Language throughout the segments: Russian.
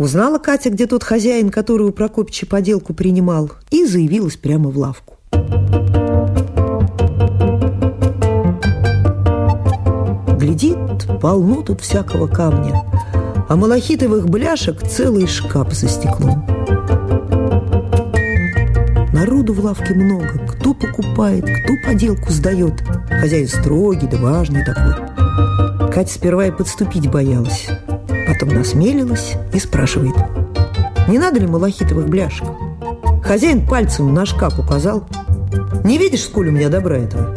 Узнала Катя, где тот хозяин, который у Прокопича поделку принимал, и заявилась прямо в лавку. Глядит, полно тут всякого камня, а малахитовых бляшек целый шкаф за стеклом. Народу в лавке много, кто покупает, кто поделку сдает. Хозяин строгий да важный такой. Катя сперва и подступить боялась, потом насмелилась и спрашивает, не надо ли малахитовых бляшек? Хозяин пальцем на шкаф указал. Не видишь, сколь у меня добра этого?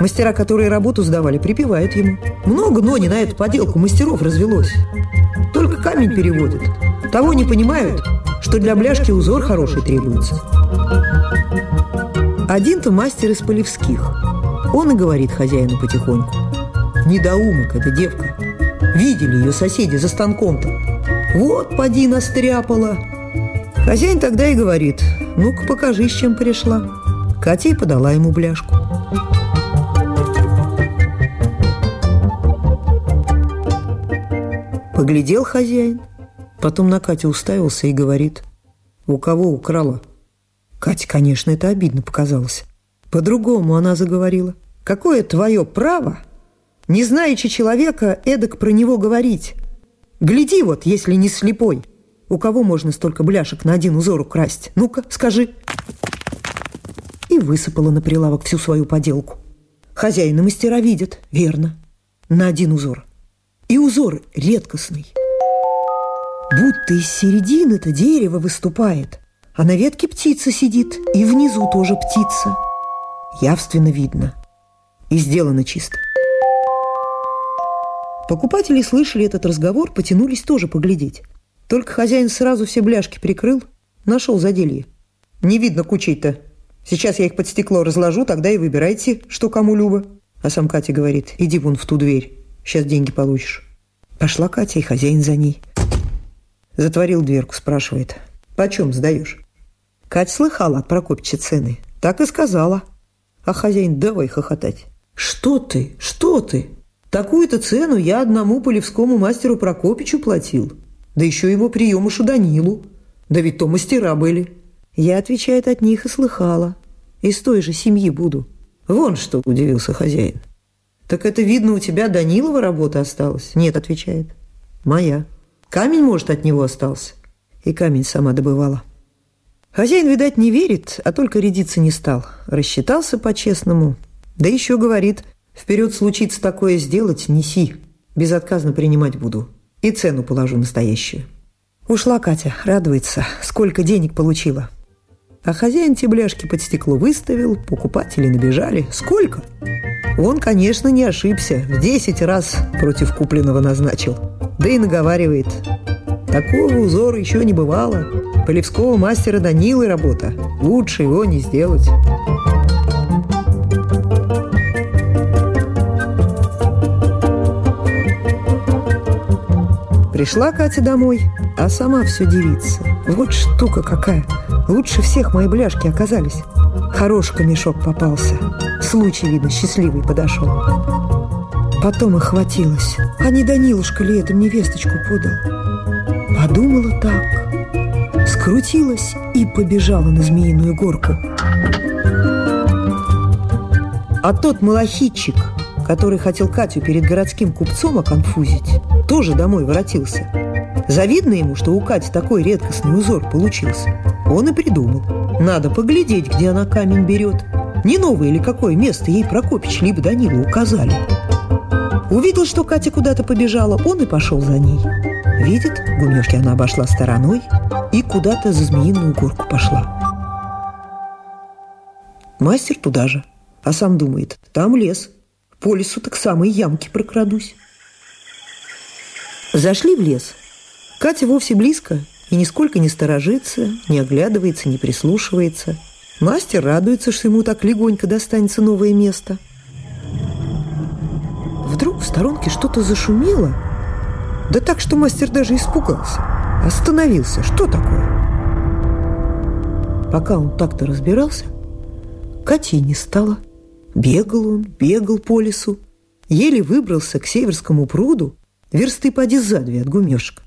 Мастера, которые работу сдавали, припевают ему. Много, но не на эту поделку мастеров развелось. Только камень переводят. Того не понимают, что для бляшки узор хороший требуется. Один-то мастер из Полевских. Он и говорит хозяину потихоньку. Недоумок эта девка. Видели ее соседи за станком-то. Вот, поди, настряпала. Хозяин тогда и говорит, ну-ка покажи, с чем пришла. Катя и подала ему бляшку. Поглядел хозяин, потом на Катю уставился и говорит, у кого украла? Кате, конечно, это обидно показалось. По-другому она заговорила. Какое твое право, не знаючи человека, эдак про него говорить? Гляди вот, если не слепой. У кого можно столько бляшек на один узор украсть? Ну-ка, скажи. И высыпала на прилавок всю свою поделку. Хозяин и мастера видят, верно, на один узор. И узор редкостный. Будто из середины-то дерево выступает – а на ветке птица сидит, и внизу тоже птица. Явственно видно. И сделано чисто. Покупатели слышали этот разговор, потянулись тоже поглядеть. Только хозяин сразу все бляшки прикрыл, нашел заделье. Не видно кучей-то. Сейчас я их под стекло разложу, тогда и выбирайте, что кому любо. А сам Катя говорит, иди вон в ту дверь, сейчас деньги получишь. Пошла Катя, и хозяин за ней. Затворил дверку, спрашивает, почем сдаешь? Кать слыхала от Прокопича цены. Так и сказала. А хозяин давай хохотать. Что ты? Что ты? Такую-то цену я одному полевскому мастеру Прокопичу платил. Да еще его приемышу Данилу. Да ведь то мастера были. Я, отвечает, от них и слыхала. Из той же семьи буду. Вон что, удивился хозяин. Так это, видно, у тебя Данилова работа осталась? Нет, отвечает. Моя. Камень, может, от него остался? И камень сама добывала. Хозяин, видать, не верит, а только рядиться не стал. Рассчитался по-честному. Да еще говорит, вперед случится такое сделать, неси. Безотказно принимать буду. И цену положу настоящую. Ушла Катя, радуется, сколько денег получила. А хозяин те бляшки под стекло выставил, покупатели набежали. Сколько? Он, конечно, не ошибся. В десять раз против купленного назначил. Да и наговаривает. Такого узора еще не бывало. Полевского мастера Данилы работа. Лучше его не сделать. Пришла Катя домой, а сама все дивится. Вот штука какая. Лучше всех мои бляшки оказались. Хороший мешок попался. Случай, видно, счастливый подошел. Потом охватилась. А не Данилушка ли это мне весточку подал? Подумала так скрутилась и побежала на змеиную горку. А тот малахитчик, который хотел Катю перед городским купцом оконфузить, тоже домой воротился. Завидно ему, что у Кати такой редкостный узор получился. Он и придумал. Надо поглядеть, где она камень берет. Не новое или какое место ей Прокопич либо Данила указали. Увидел, что Катя куда-то побежала, он и пошел за ней. Видит, гумешки она обошла стороной и куда-то за змеиную горку пошла. Мастер туда же, а сам думает, там лес, по лесу так самые ямки прокрадусь. Зашли в лес. Катя вовсе близко и нисколько не сторожится, не оглядывается, не прислушивается. Мастер радуется, что ему так легонько достанется новое место. Вдруг в сторонке что-то зашумело – да так, что мастер даже испугался. Остановился. Что такое? Пока он так-то разбирался, Кати не стало. Бегал он, бегал по лесу. Еле выбрался к Северскому пруду, версты поди за от гумешка.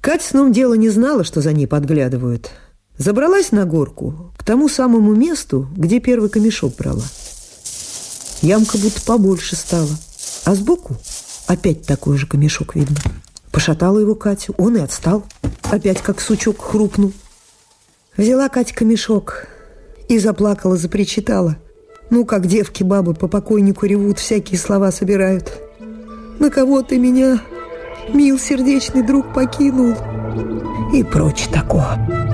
Катя сном дела не знала, что за ней подглядывают. Забралась на горку к тому самому месту, где первый камешок брала. Ямка будто побольше стала, а сбоку опять такой же камешок видно. Пошатала его Катя, он и отстал. Опять как сучок хрупнул. Взяла Катя камешок и заплакала, запричитала. Ну, как девки бабы по покойнику ревут, всякие слова собирают. На кого ты меня, мил сердечный друг, покинул? И прочь такое.